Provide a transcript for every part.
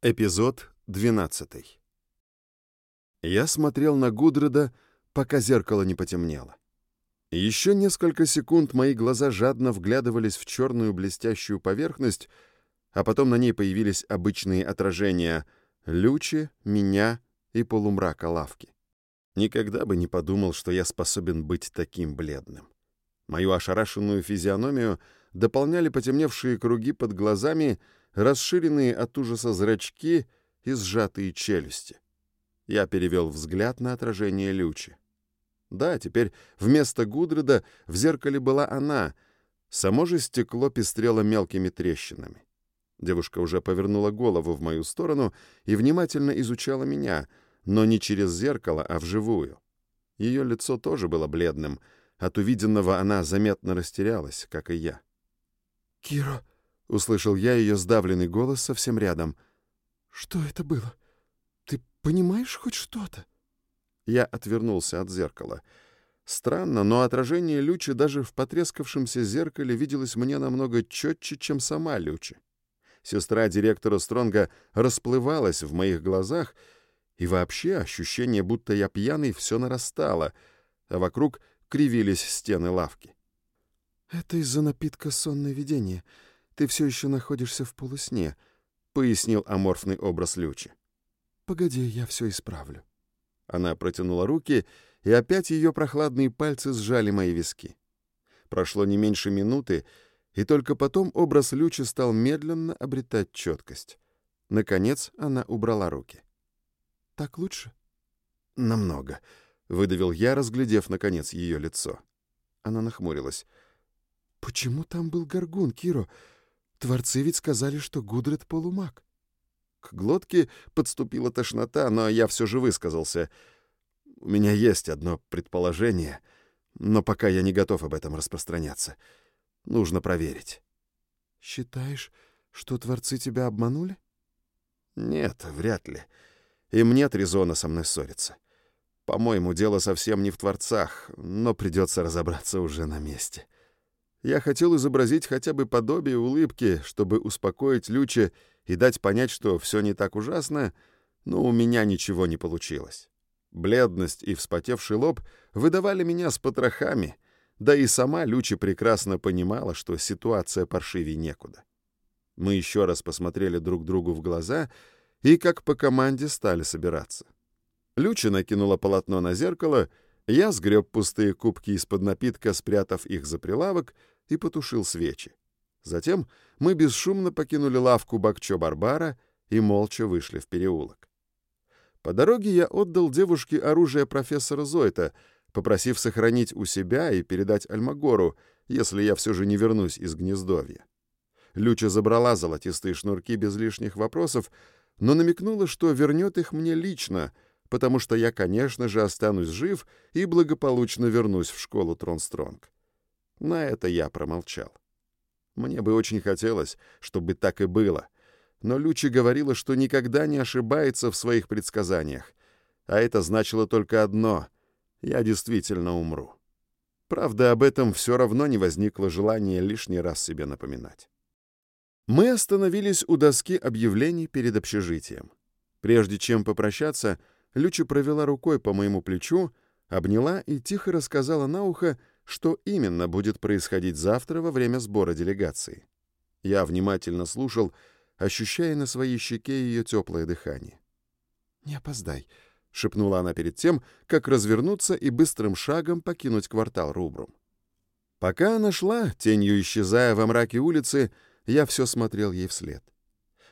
Эпизод 12. Я смотрел на Гудреда, пока зеркало не потемнело. Еще несколько секунд мои глаза жадно вглядывались в черную блестящую поверхность, а потом на ней появились обычные отражения Лючи, меня и полумрака лавки. Никогда бы не подумал, что я способен быть таким бледным. Мою ошарашенную физиономию дополняли потемневшие круги под глазами — расширенные от ужаса зрачки и сжатые челюсти. Я перевел взгляд на отражение Лючи. Да, теперь вместо Гудреда в зеркале была она. Само же стекло пестрело мелкими трещинами. Девушка уже повернула голову в мою сторону и внимательно изучала меня, но не через зеркало, а вживую. Ее лицо тоже было бледным. От увиденного она заметно растерялась, как и я. «Киро!» Услышал я ее сдавленный голос совсем рядом. «Что это было? Ты понимаешь хоть что-то?» Я отвернулся от зеркала. Странно, но отражение Лючи даже в потрескавшемся зеркале виделось мне намного четче, чем сама Лючи. Сестра директора Стронга расплывалась в моих глазах, и вообще ощущение, будто я пьяный, все нарастало, а вокруг кривились стены лавки. «Это из-за напитка сонное видение», ты все еще находишься в полусне», — пояснил аморфный образ Лючи. «Погоди, я все исправлю». Она протянула руки, и опять ее прохладные пальцы сжали мои виски. Прошло не меньше минуты, и только потом образ Лючи стал медленно обретать четкость. Наконец она убрала руки. «Так лучше?» «Намного», — выдавил я, разглядев, наконец, ее лицо. Она нахмурилась. «Почему там был горгун, Киро? Творцы ведь сказали, что Гудред полумаг. К глотке подступила тошнота, но я все же высказался. У меня есть одно предположение, но пока я не готов об этом распространяться. Нужно проверить. Считаешь, что Творцы тебя обманули? Нет, вряд ли. Им нет резона со мной ссориться. По-моему, дело совсем не в Творцах, но придется разобраться уже на месте. — я хотел изобразить хотя бы подобие улыбки, чтобы успокоить Люча и дать понять, что все не так ужасно, но у меня ничего не получилось. Бледность и вспотевший лоб выдавали меня с потрохами, да и сама Люча прекрасно понимала, что ситуация паршивей некуда. Мы еще раз посмотрели друг другу в глаза и, как по команде, стали собираться. Люча накинула полотно на зеркало — я сгреб пустые кубки из-под напитка, спрятав их за прилавок, и потушил свечи. Затем мы бесшумно покинули лавку Бакчо-Барбара и молча вышли в переулок. По дороге я отдал девушке оружие профессора Зойта, попросив сохранить у себя и передать Альмагору, если я все же не вернусь из гнездовья. Люча забрала золотистые шнурки без лишних вопросов, но намекнула, что вернет их мне лично — потому что я, конечно же, останусь жив и благополучно вернусь в школу Тронстронг. На это я промолчал. Мне бы очень хотелось, чтобы так и было, но Лючи говорила, что никогда не ошибается в своих предсказаниях, а это значило только одно — я действительно умру. Правда, об этом все равно не возникло желания лишний раз себе напоминать. Мы остановились у доски объявлений перед общежитием. Прежде чем попрощаться, Люча провела рукой по моему плечу, обняла и тихо рассказала на ухо, что именно будет происходить завтра во время сбора делегации. Я внимательно слушал, ощущая на своей щеке ее теплое дыхание. «Не опоздай», — шепнула она перед тем, как развернуться и быстрым шагом покинуть квартал Рубрум. Пока она шла, тенью исчезая во мраке улицы, я все смотрел ей вслед.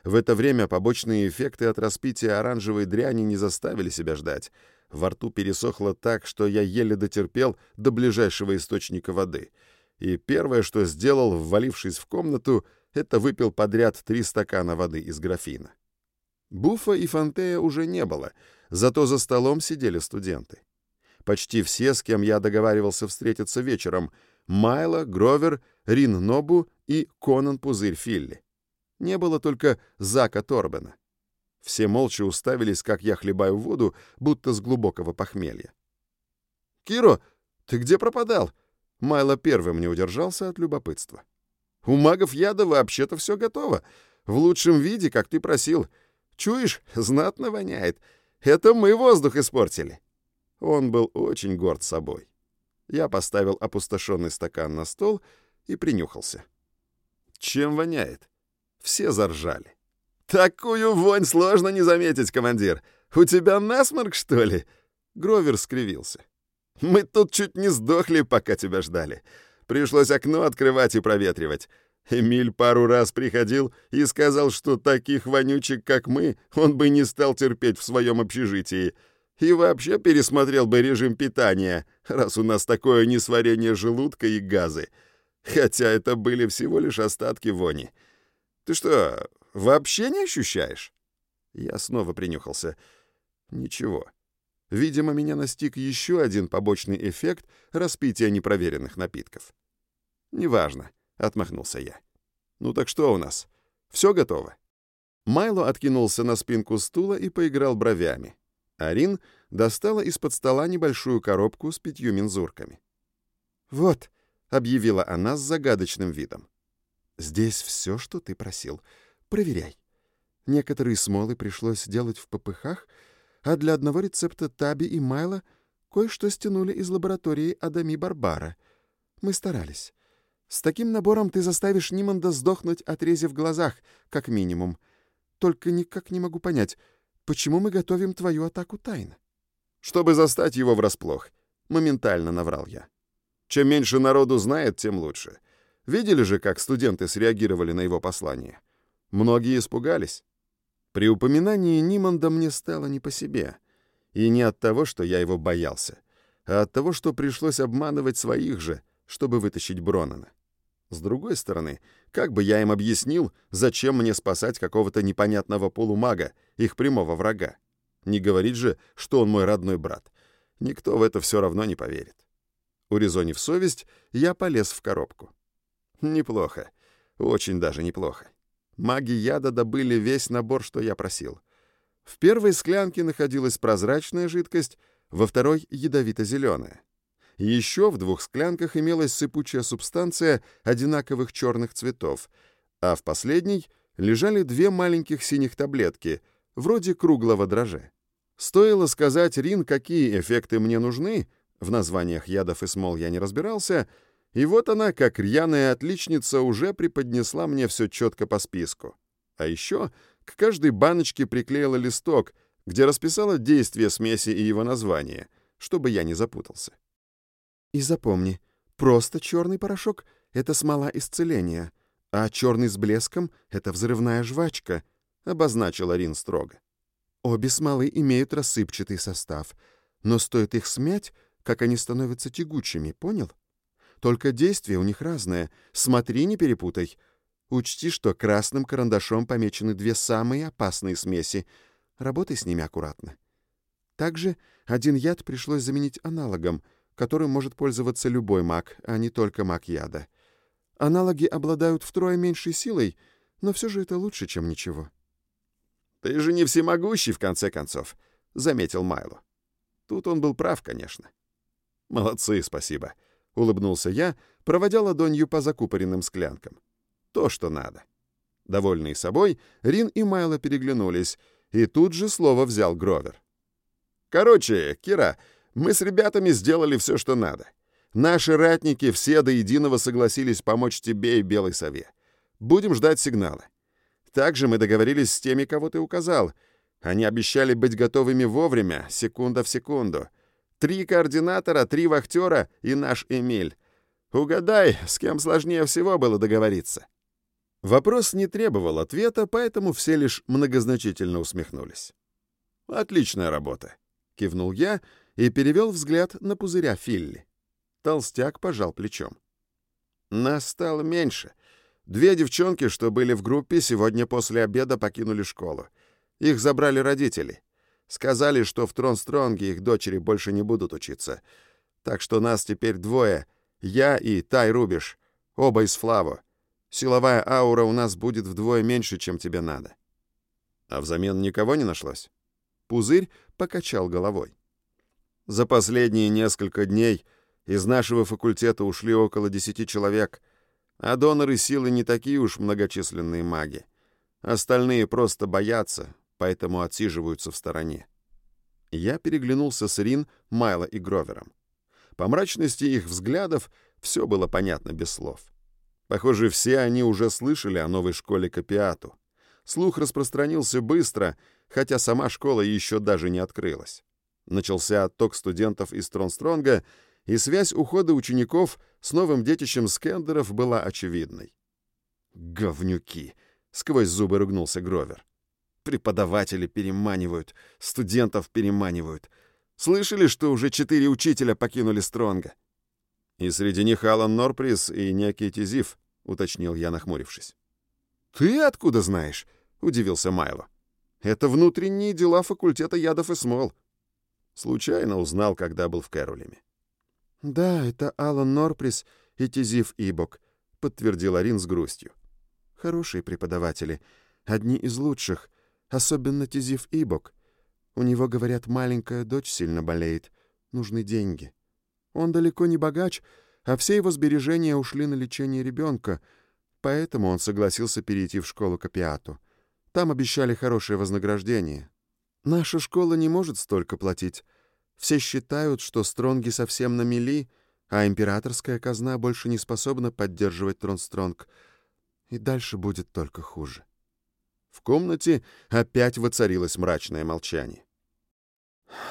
В это время побочные эффекты от распития оранжевой дряни не заставили себя ждать. Во рту пересохло так, что я еле дотерпел до ближайшего источника воды. И первое, что сделал, ввалившись в комнату, это выпил подряд три стакана воды из графина. Буфа и Фантея уже не было, зато за столом сидели студенты. Почти все, с кем я договаривался встретиться вечером, Майло, Гровер, Рин Нобу и Конан Пузырь Филли. Не было только Зака Торбена. Все молча уставились, как я хлебаю воду, будто с глубокого похмелья. «Киро, ты где пропадал?» Майло первым не удержался от любопытства. «У магов яда вообще-то все готово. В лучшем виде, как ты просил. Чуешь, знатно воняет. Это мы воздух испортили». Он был очень горд собой. Я поставил опустошенный стакан на стол и принюхался. Чем воняет? Все заржали. «Такую вонь сложно не заметить, командир. У тебя насморк, что ли?» Гровер скривился. «Мы тут чуть не сдохли, пока тебя ждали. Пришлось окно открывать и проветривать. Эмиль пару раз приходил и сказал, что таких вонючек, как мы, он бы не стал терпеть в своем общежитии. И вообще пересмотрел бы режим питания, раз у нас такое несварение желудка и газы. Хотя это были всего лишь остатки вони. Ты что, вообще не ощущаешь?» Я снова принюхался. «Ничего. Видимо, меня настиг еще один побочный эффект распития непроверенных напитков». «Неважно», — отмахнулся я. «Ну так что у нас? Все готово?» Майло откинулся на спинку стула и поиграл бровями. Арин достала из-под стола небольшую коробку с пятью мензурками. «Вот», — объявила она с загадочным видом. Здесь все, что ты просил. Проверяй. Некоторые смолы пришлось делать в попыхах, а для одного рецепта Таби и Майла кое-что стянули из лаборатории Адами Барбара. Мы старались. С таким набором ты заставишь Ниманда сдохнуть, отрезав глазах, как минимум. Только никак не могу понять, почему мы готовим твою атаку тайно. Чтобы застать его врасплох, моментально наврал я. Чем меньше народу знает, тем лучше. Видели же, как студенты среагировали на его послание? Многие испугались. При упоминании Ниманда мне стало не по себе. И не от того, что я его боялся, а от того, что пришлось обманывать своих же, чтобы вытащить Бронана. С другой стороны, как бы я им объяснил, зачем мне спасать какого-то непонятного полумага, их прямого врага? Не говорить же, что он мой родной брат. Никто в это все равно не поверит. Урезонив совесть, я полез в коробку. Неплохо. Очень даже неплохо. Маги яда добыли весь набор, что я просил. В первой склянке находилась прозрачная жидкость, во второй — ядовито-зеленая. Еще в двух склянках имелась сыпучая субстанция одинаковых черных цветов, а в последней лежали две маленьких синих таблетки, вроде круглого дрожжа. Стоило сказать Рин, какие эффекты мне нужны, в названиях ядов и смол я не разбирался — и вот она, как рьяная отличница, уже преподнесла мне все четко по списку. А еще к каждой баночке приклеила листок, где расписала действие смеси и его название, чтобы я не запутался. И запомни, просто черный порошок — это смола исцеления, а черный с блеском — это взрывная жвачка, — обозначила Рин строго. Обе смолы имеют рассыпчатый состав, но стоит их смять, как они становятся тягучими, понял? — только действие у них разное. Смотри, не перепутай. Учти, что красным карандашом помечены две самые опасные смеси. Работай с ними аккуратно. Также один яд пришлось заменить аналогом, которым может пользоваться любой маг, а не только маг яда. Аналоги обладают втрое меньшей силой, но все же это лучше, чем ничего. «Ты же не всемогущий, в конце концов», — заметил Майло. Тут он был прав, конечно. «Молодцы, спасибо», — улыбнулся я, проводя ладонью по закупоренным склянкам. «То, что надо». Довольные собой, Рин и Майло переглянулись, и тут же слово взял Гровер. «Короче, Кира, мы с ребятами сделали все, что надо. Наши ратники все до единого согласились помочь тебе и Белой Сове. Будем ждать сигнала. Также мы договорились с теми, кого ты указал. Они обещали быть готовыми вовремя, секунда в секунду. Три координатора, три вахтера и наш Эмиль. Угадай, с кем сложнее всего было договориться?» Вопрос не требовал ответа, поэтому все лишь многозначительно усмехнулись. «Отличная работа», — кивнул я и перевел взгляд на пузыря Филли. Толстяк пожал плечом. «Нас стало меньше. Две девчонки, что были в группе, сегодня после обеда покинули школу. Их забрали родители. Сказали, что в Тронстронге их дочери больше не будут учиться. Так что нас теперь двое. Я и Тай Рубиш. Оба из Флаво. Силовая аура у нас будет вдвое меньше, чем тебе надо. А взамен никого не нашлось? Пузырь покачал головой. За последние несколько дней из нашего факультета ушли около десяти человек, а доноры силы не такие уж многочисленные маги. Остальные просто боятся, поэтому отсиживаются в стороне. Я переглянулся с Рин, Майло и Гровером. По мрачности их взглядов все было понятно без слов. Похоже, все они уже слышали о новой школе Капиату. Слух распространился быстро, хотя сама школа еще даже не открылась. Начался отток студентов из Тронстронга, и связь ухода учеников с новым детищем Скендеров была очевидной. «Говнюки!» — сквозь зубы ругнулся Гровер. «Преподаватели переманивают, студентов переманивают. Слышали, что уже четыре учителя покинули Стронга?» «И среди них Алан Норприс и некий Тизив», — уточнил я, нахмурившись. «Ты откуда знаешь?» — удивился Майло. «Это внутренние дела факультета ядов и смол». Случайно узнал, когда был в Кэролеме. «Да, это Алан Норприс и Тизив Ибок», — подтвердил Арин с грустью. «Хорошие преподаватели, одни из лучших, особенно Тизив Ибок. У него, говорят, маленькая дочь сильно болеет, нужны деньги. Он далеко не богач, а все его сбережения ушли на лечение ребенка, поэтому он согласился перейти в школу Капиату. Там обещали хорошее вознаграждение. Наша школа не может столько платить. Все считают, что Стронги совсем на мели, а императорская казна больше не способна поддерживать Тронстронг. И дальше будет только хуже. В комнате опять воцарилось мрачное молчание.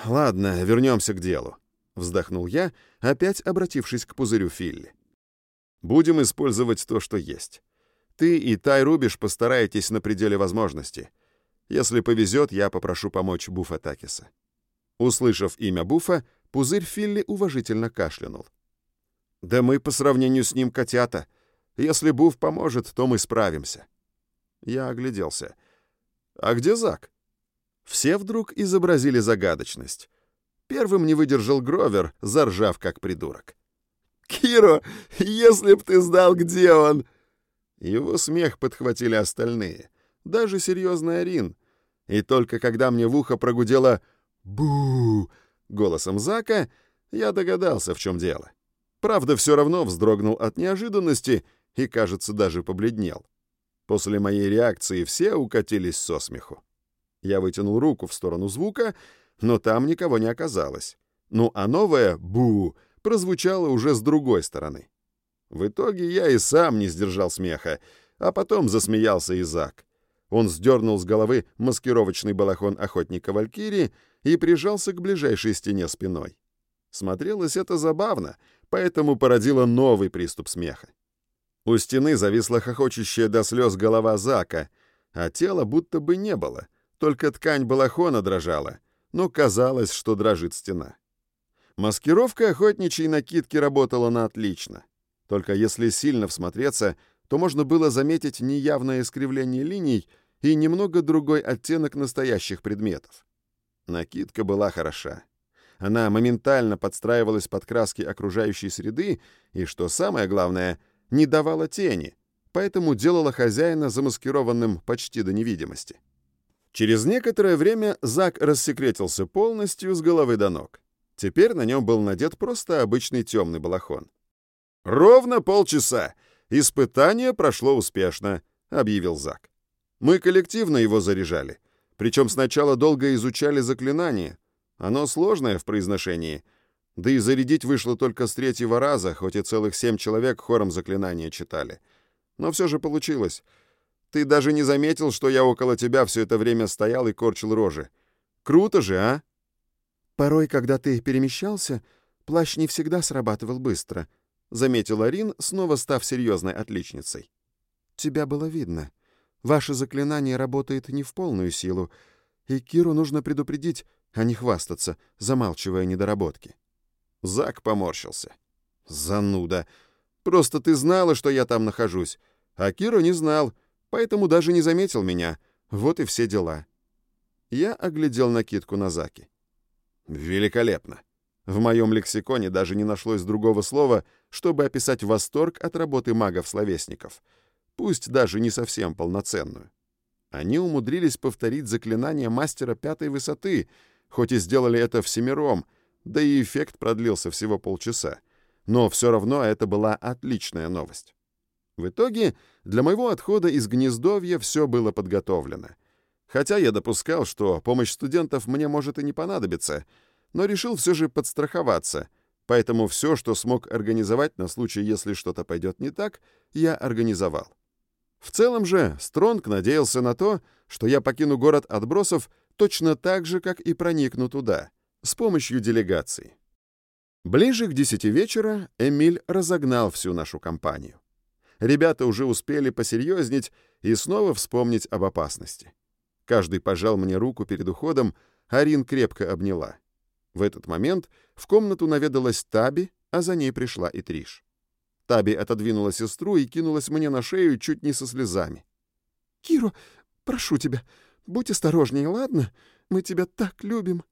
«Ладно, вернемся к делу», — вздохнул я, опять обратившись к пузырю Филли. «Будем использовать то, что есть. Ты и Тай Рубиш постараетесь на пределе возможностей. Если повезет, я попрошу помочь Буфа Такиса». Услышав имя Буфа, пузырь Филли уважительно кашлянул. «Да мы по сравнению с ним котята. Если Буф поможет, то мы справимся». Я огляделся. «А где Зак?» Все вдруг изобразили загадочность. Первым не выдержал Гровер, заржав как придурок. «Киро, если б ты знал, где он!» Его смех подхватили остальные, даже серьезный Арин. И только когда мне в ухо прогудело «Бу!» голосом Зака, я догадался, в чем дело. Правда, все равно вздрогнул от неожиданности и, кажется, даже побледнел. После моей реакции все укатились со смеху. Я вытянул руку в сторону звука, но там никого не оказалось. Ну а новое «бу» прозвучало уже с другой стороны. В итоге я и сам не сдержал смеха, а потом засмеялся Изак. Он сдернул с головы маскировочный балахон охотника Валькирии и прижался к ближайшей стене спиной. Смотрелось это забавно, поэтому породило новый приступ смеха. У стены зависла хохочущая до слез голова Зака, а тела будто бы не было, только ткань балахона дрожала, но казалось, что дрожит стена. Маскировка охотничьей накидки работала на отлично. Только если сильно всмотреться, то можно было заметить неявное искривление линий и немного другой оттенок настоящих предметов. Накидка была хороша. Она моментально подстраивалась под краски окружающей среды и, что самое главное, не давала тени, поэтому делала хозяина замаскированным почти до невидимости. Через некоторое время Зак рассекретился полностью с головы до ног. Теперь на нем был надет просто обычный темный балахон. «Ровно полчаса. Испытание прошло успешно», — объявил Зак. «Мы коллективно его заряжали. Причем сначала долго изучали заклинание. Оно сложное в произношении. Да и зарядить вышло только с третьего раза, хоть и целых семь человек хором заклинания читали. Но все же получилось. Ты даже не заметил, что я около тебя все это время стоял и корчил рожи. Круто же, а?» «Порой, когда ты перемещался, плащ не всегда срабатывал быстро», — заметила Рин, снова став серьезной отличницей. «Тебя было видно. Ваше заклинание работает не в полную силу, и Киру нужно предупредить, а не хвастаться, замалчивая недоработки». Зак поморщился. «Зануда. Просто ты знала, что я там нахожусь, а Киру не знал» поэтому даже не заметил меня. Вот и все дела. Я оглядел накидку на Заки. Великолепно. В моем лексиконе даже не нашлось другого слова, чтобы описать восторг от работы магов-словесников, пусть даже не совсем полноценную. Они умудрились повторить заклинание мастера пятой высоты, хоть и сделали это всемиром, да и эффект продлился всего полчаса. Но все равно это была отличная новость. В итоге для моего отхода из гнездовья все было подготовлено. Хотя я допускал, что помощь студентов мне может и не понадобиться, но решил все же подстраховаться, поэтому все, что смог организовать на случай, если что-то пойдет не так, я организовал. В целом же Стронг надеялся на то, что я покину город отбросов точно так же, как и проникну туда, с помощью делегации. Ближе к десяти вечера Эмиль разогнал всю нашу компанию. Ребята уже успели посерьезнеть и снова вспомнить об опасности. Каждый пожал мне руку перед уходом, а Рин крепко обняла. В этот момент в комнату наведалась Таби, а за ней пришла и Триш. Таби отодвинула сестру и кинулась мне на шею чуть не со слезами. «Киро, прошу тебя, будь осторожнее, ладно? Мы тебя так любим».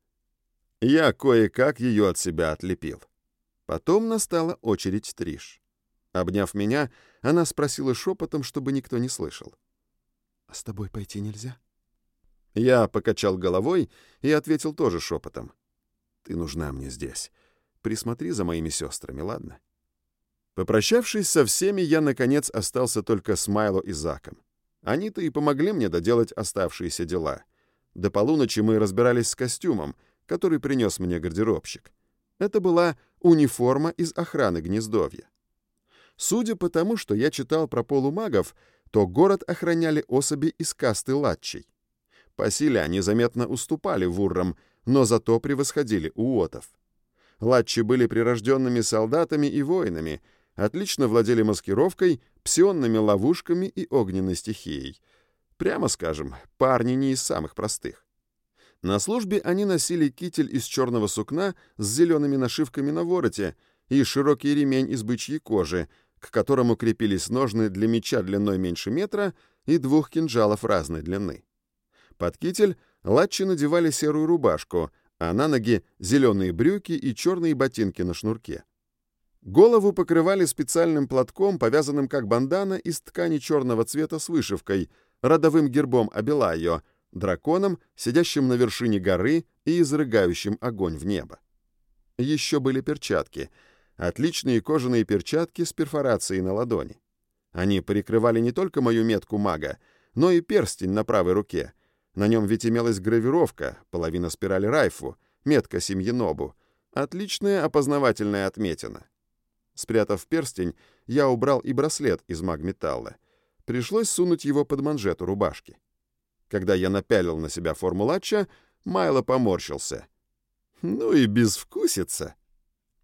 Я кое-как ее от себя отлепил. Потом настала очередь Триш. Обняв меня, она спросила шепотом, чтобы никто не слышал. «А с тобой пойти нельзя?» Я покачал головой и ответил тоже шепотом. «Ты нужна мне здесь. Присмотри за моими сестрами, ладно?» Попрощавшись со всеми, я, наконец, остался только с Майло и Заком. Они-то и помогли мне доделать оставшиеся дела. До полуночи мы разбирались с костюмом, который принес мне гардеробщик. Это была униформа из охраны гнездовья. Судя по тому, что я читал про полумагов, то город охраняли особи из касты латчей. По силе они заметно уступали вуррам, но зато превосходили уотов. Латчи были прирожденными солдатами и воинами, отлично владели маскировкой, псионными ловушками и огненной стихией. Прямо скажем, парни не из самых простых. На службе они носили китель из черного сукна с зелеными нашивками на вороте и широкий ремень из бычьей кожи, к которому крепились ножны для меча длиной меньше метра и двух кинжалов разной длины. Под китель латчи надевали серую рубашку, а на ноги зеленые брюки и черные ботинки на шнурке. Голову покрывали специальным платком, повязанным как бандана из ткани черного цвета с вышивкой, родовым гербом Абилайо, драконом, сидящим на вершине горы и изрыгающим огонь в небо. Еще были перчатки, отличные кожаные перчатки с перфорацией на ладони. Они прикрывали не только мою метку мага, но и перстень на правой руке — на нем ведь имелась гравировка, половина спирали Райфу, метка семьи Нобу. Отличная опознавательная отметина. Спрятав перстень, я убрал и браслет из магметалла. Пришлось сунуть его под манжету рубашки. Когда я напялил на себя форму латча, Майло поморщился. «Ну и безвкусица!»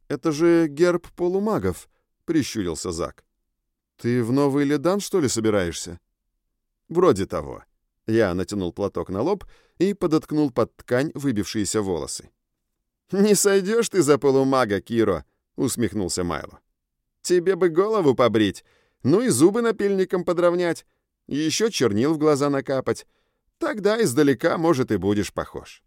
«Это же герб полумагов», — прищурился Зак. «Ты в новый ледан, что ли, собираешься?» «Вроде того. Я натянул платок на лоб и подоткнул под ткань выбившиеся волосы. «Не сойдешь ты за полумага, Киро!» — усмехнулся Майло. «Тебе бы голову побрить, ну и зубы напильником подровнять, еще чернил в глаза накапать. Тогда издалека, может, и будешь похож».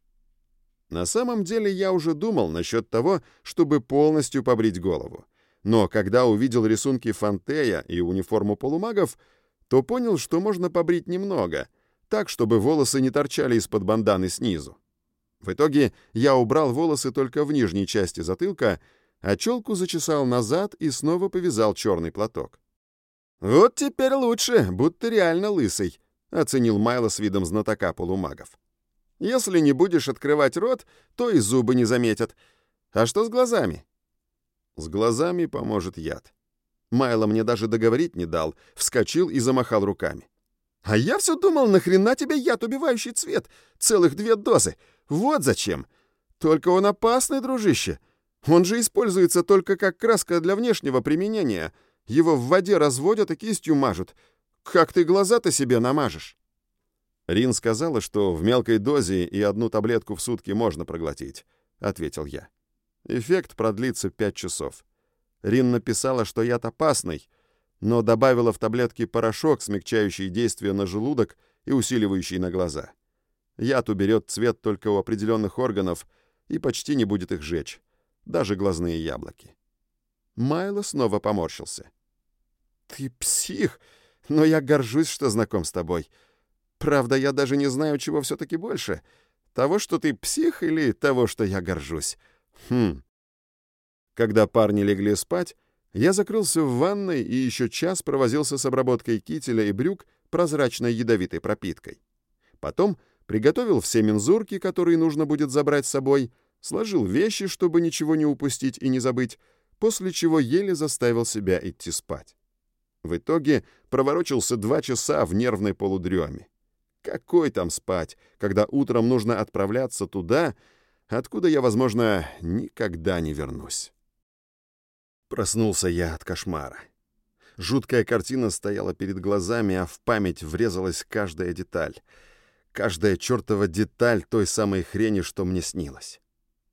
На самом деле я уже думал насчет того, чтобы полностью побрить голову. Но когда увидел рисунки Фантея и униформу полумагов, то понял, что можно побрить немного — так, чтобы волосы не торчали из-под банданы снизу. В итоге я убрал волосы только в нижней части затылка, а челку зачесал назад и снова повязал черный платок. «Вот теперь лучше, будто реально лысый», — оценил Майло с видом знатока полумагов. «Если не будешь открывать рот, то и зубы не заметят. А что с глазами?» «С глазами поможет яд». Майло мне даже договорить не дал, вскочил и замахал руками. А я все думал, нахрена тебе яд, убивающий цвет? Целых две дозы. Вот зачем. Только он опасный, дружище. Он же используется только как краска для внешнего применения. Его в воде разводят и кистью мажут. Как ты глаза-то себе намажешь? Рин сказала, что в мелкой дозе и одну таблетку в сутки можно проглотить, ответил я. Эффект продлится пять часов. Рин написала, что яд опасный — но добавила в таблетки порошок, смягчающий действие на желудок и усиливающий на глаза. Яд уберет цвет только у определенных органов и почти не будет их жечь, даже глазные яблоки. Майло снова поморщился. «Ты псих, но я горжусь, что знаком с тобой. Правда, я даже не знаю, чего все-таки больше. Того, что ты псих, или того, что я горжусь? Хм». Когда парни легли спать, я закрылся в ванной и еще час провозился с обработкой кителя и брюк прозрачной ядовитой пропиткой. Потом Приготовил все мензурки, которые нужно будет забрать с собой, сложил вещи, чтобы ничего не упустить и не забыть, после чего еле заставил себя идти спать. В итоге проворочился два часа в нервной полудреме. Какой там спать, когда утром нужно отправляться туда, откуда я, возможно, никогда не вернусь. Проснулся я от кошмара. Жуткая картина стояла перед глазами, а в память врезалась каждая деталь. Каждая чертова деталь той самой хрени, что мне снилось.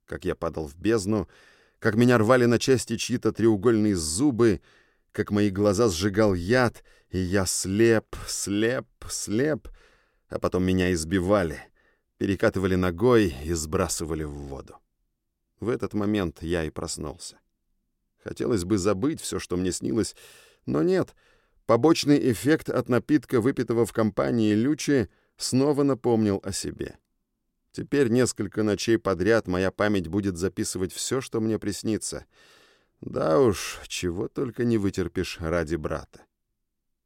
Как я падал в бездну, как меня рвали на части чьи-то треугольные зубы, как мои глаза сжигал яд, и я слеп, слеп, слеп, а потом меня избивали, перекатывали ногой и сбрасывали в воду. В этот момент я и проснулся. Хотелось бы забыть все, что мне снилось, но нет. Побочный эффект от напитка, выпитого в компании Лючи, снова напомнил о себе. Теперь несколько ночей подряд моя память будет записывать все, что мне приснится. Да уж, чего только не вытерпишь ради брата.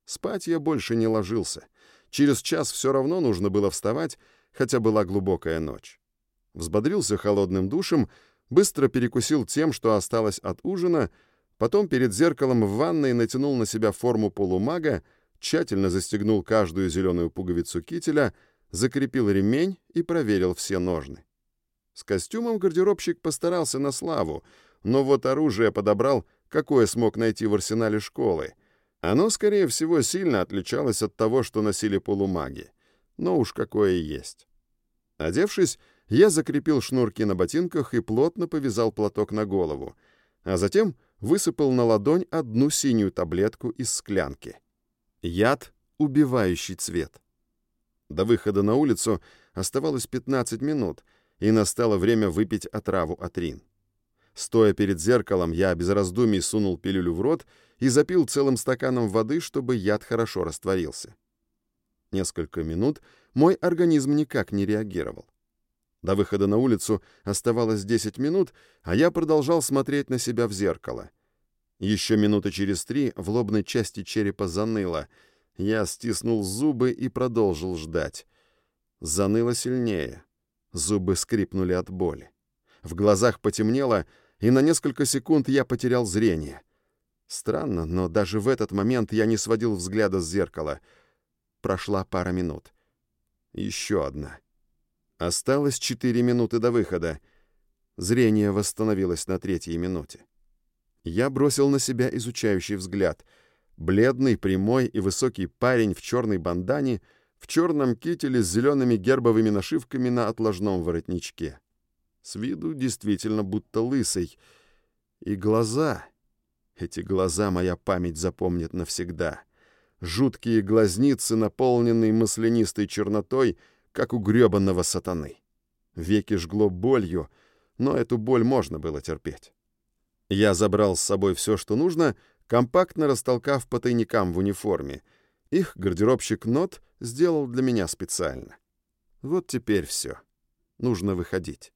Спать я больше не ложился. Через час все равно нужно было вставать, хотя была глубокая ночь. Взбодрился холодным душем, быстро перекусил тем, что осталось от ужина, потом перед зеркалом в ванной натянул на себя форму полумага, тщательно застегнул каждую зеленую пуговицу кителя, закрепил ремень и проверил все ножны. С костюмом гардеробщик постарался на славу, но вот оружие подобрал, какое смог найти в арсенале школы. Оно, скорее всего, сильно отличалось от того, что носили полумаги. Но уж какое есть. Одевшись, я закрепил шнурки на ботинках и плотно повязал платок на голову, а затем высыпал на ладонь одну синюю таблетку из склянки. Яд, убивающий цвет. До выхода на улицу оставалось 15 минут, и настало время выпить отраву Атрин. Стоя перед зеркалом, я без раздумий сунул пилюлю в рот и запил целым стаканом воды, чтобы яд хорошо растворился. Несколько минут мой организм никак не реагировал. До выхода на улицу оставалось 10 минут, а я продолжал смотреть на себя в зеркало. Еще минуты через три в лобной части черепа заныло. Я стиснул зубы и продолжил ждать. Заныло сильнее. Зубы скрипнули от боли. В глазах потемнело, и на несколько секунд я потерял зрение. Странно, но даже в этот момент я не сводил взгляда с зеркала. Прошла пара минут. Еще одна. Осталось четыре минуты до выхода. Зрение восстановилось на третьей минуте. Я бросил на себя изучающий взгляд. Бледный, прямой и высокий парень в черной бандане, в черном кителе с зелеными гербовыми нашивками на отложном воротничке. С виду действительно будто лысый. И глаза... Эти глаза моя память запомнит навсегда. Жуткие глазницы, наполненные маслянистой чернотой — как у грёбаного сатаны. Веки жгло болью, но эту боль можно было терпеть. Я забрал с собой все, что нужно, компактно растолкав по тайникам в униформе. Их гардеробщик Нот сделал для меня специально. Вот теперь все. Нужно выходить.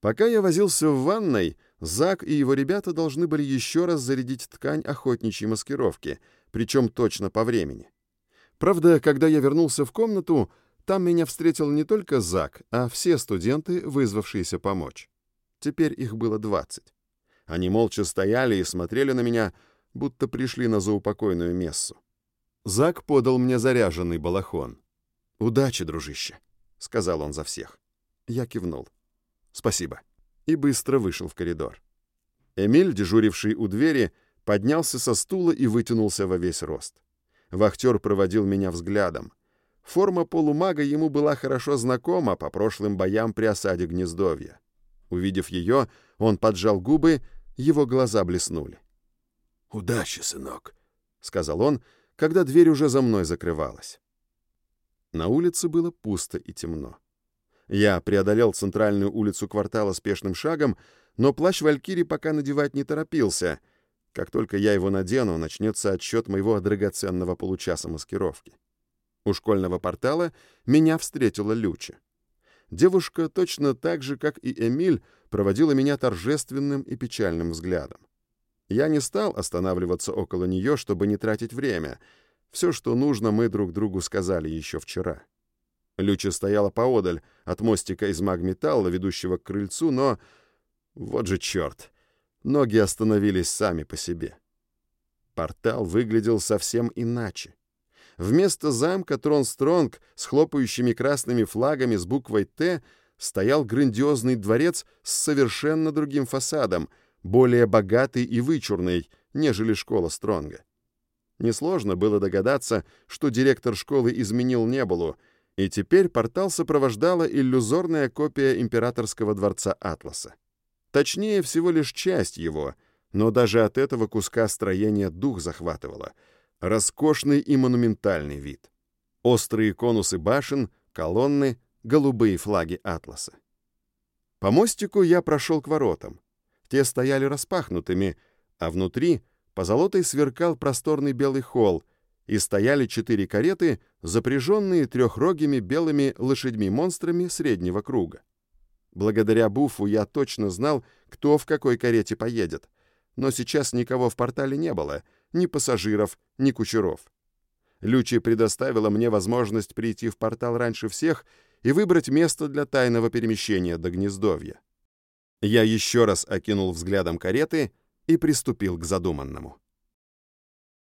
Пока я возился в ванной, Зак и его ребята должны были еще раз зарядить ткань охотничьей маскировки, причем точно по времени. Правда, когда я вернулся в комнату, там меня встретил не только Зак, а все студенты, вызвавшиеся помочь. Теперь их было двадцать. Они молча стояли и смотрели на меня, будто пришли на заупокойную мессу. Зак подал мне заряженный балахон. «Удачи, дружище», — сказал он за всех. Я кивнул. «Спасибо». И быстро вышел в коридор. Эмиль, дежуривший у двери, поднялся со стула и вытянулся во весь рост. Вахтер проводил меня взглядом. Форма полумага ему была хорошо знакома по прошлым боям при осаде гнездовья. Увидев ее, он поджал губы, его глаза блеснули. «Удачи, сынок», — сказал он, когда дверь уже за мной закрывалась. На улице было пусто и темно. Я преодолел центральную улицу квартала спешным шагом, но плащ Валькири пока надевать не торопился. Как только я его надену, начнется отсчет моего драгоценного получаса маскировки. У школьного портала меня встретила Люча. Девушка точно так же, как и Эмиль, проводила меня торжественным и печальным взглядом. Я не стал останавливаться около нее, чтобы не тратить время. Все, что нужно, мы друг другу сказали еще вчера. Люча стояла поодаль от мостика из магметалла, ведущего к крыльцу, но... Вот же черт! Ноги остановились сами по себе. Портал выглядел совсем иначе. Вместо замка Тронстронг с хлопающими красными флагами с буквой «Т» стоял грандиозный дворец с совершенно другим фасадом, более богатый и вычурный, нежели школа Стронга. Несложно было догадаться, что директор школы изменил Небулу, и теперь портал сопровождала иллюзорная копия императорского дворца Атласа. Точнее, всего лишь часть его, но даже от этого куска строения дух захватывало. Роскошный и монументальный вид. Острые конусы башен, колонны, голубые флаги Атласа. По мостику я прошел к воротам. Те стояли распахнутыми, а внутри позолотой сверкал просторный белый холл, и стояли четыре кареты, запряженные трехрогими белыми лошадьми-монстрами среднего круга. Благодаря Буфу я точно знал, кто в какой карете поедет. Но сейчас никого в портале не было, ни пассажиров, ни кучеров. Лючи предоставила мне возможность прийти в портал раньше всех и выбрать место для тайного перемещения до гнездовья. Я еще раз окинул взглядом кареты и приступил к задуманному.